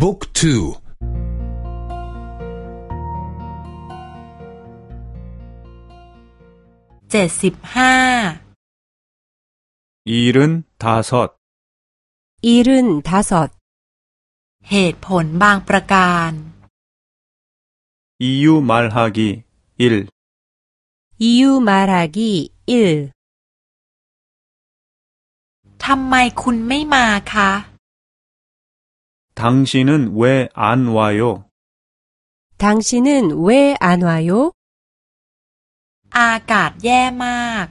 บุ๊กทูเจ็ดสิบห้าอีรุนทาสอดอีรุนทาสอดเหตุผลบางประการอียูมาลฮากีอิลอียูมาลฮากีอิลทำไมคุณไม่มาคะ 당신은왜안와요 당신은왜안와요อากาศแย่มาก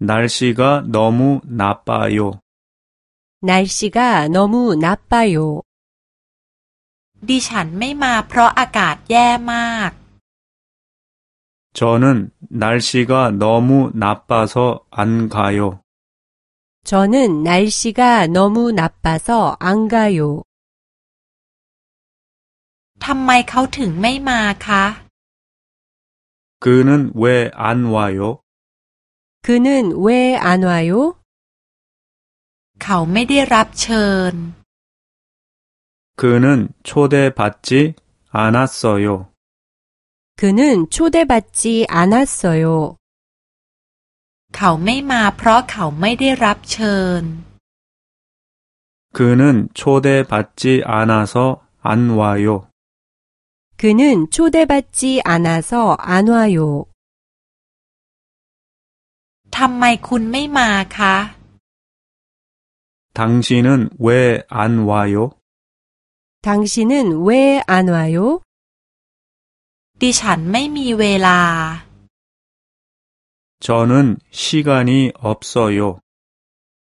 날씨가 너무 나빠요 날씨가 너무 나빠요 ดิฉันไม่มาเพราะอากาศแย่มาก 저는 날씨가 너무 나빠서 안 가요. 저는 날씨가 너무 나빠서 안 가요. ทำไมเขาถึงไม่มาคะ 그는 왜 안 와요? 그는 왜 안 와요? เขาไม่ได้รับเชิญ 그는 초대받지 않았어요. 그는 초대받지 않았어요. เขาไม่มาเพราะเขาไม่ได้รับเชิญ 그는 초대받지 않아서 안 와요. 그는 초대받지 않아서 안 와요. ทำไมคุณไม่มาคะ 당신은 왜 안 와요? 당신은 왜 안 와요? ดิฉันไม่มีเวลา 저는 시간이 없어요.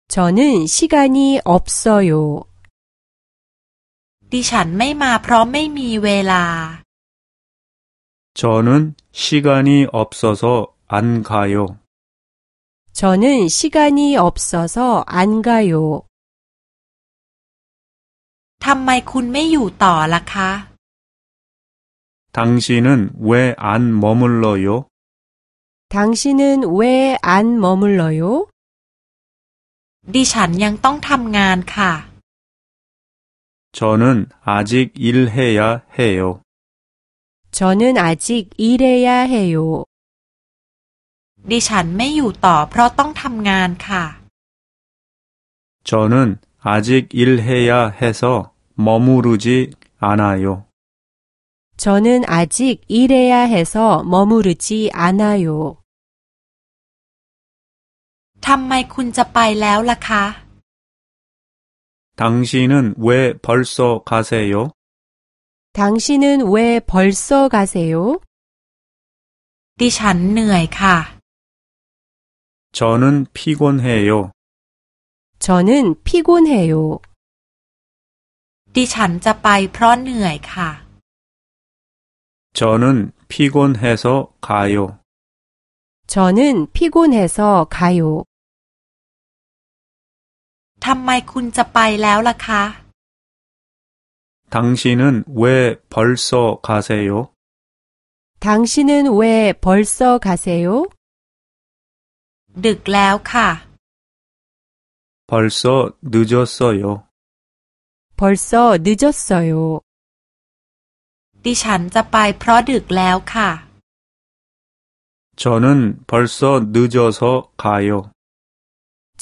저는 시간이 없어요. ดิฉันไม่มาเพราะไม่มีเวลา 저는 시간이 없어서 안 가요. 저는 시간이 없어서 안 가요. ทำไมคุณไม่อยู่ต่อล่ะคะ 당신은 왜 안 머물러요? 당신은 왜 안 머물러요? ดิฉันยังต้องทำงานค่ะ 저는 아직 일해야 해요. 저는 아직 일해야 해요. ดิฉันไม่อยู่ต่อเพราะต้องทำงานค่ะ 저는 아직 일해야 해서 머무르지 않아요. 저는 아직 일해야 해서 머무르지 않아요. ทำไมคุณจะไปแล้วล่ะคะ 당신은 왜 벌써 가세요? 당신은 왜 벌써 가세요? ดิฉันเหนื่อยค่ะ 저는 피곤해요. 저는 피곤해요. ดิฉันจะไปเพราะเหนื่อยค่ะ 저는 피곤해서 가요. 저는 피곤해서 가요. ทำไมคุณจะไปแล้วล่ะคะ 당신은 왜 벌써 가세요? 당신은 왜 벌써 가세요? ดึกแล้วค่ะ 벌써 늦었어요. 벌써 늦었어요. ดิฉันจะไปเพราะดึกแล้วค่ะ 저는 벌써 늦어서 가요.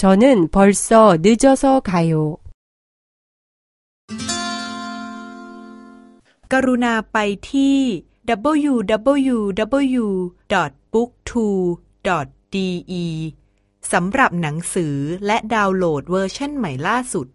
저는 벌써 늦어서 가요. กรุณาไปที่ www.booktwo.de สำหรับหนังสือและดาวน์โหลดเวอร์ชันใหม่ล่าสุด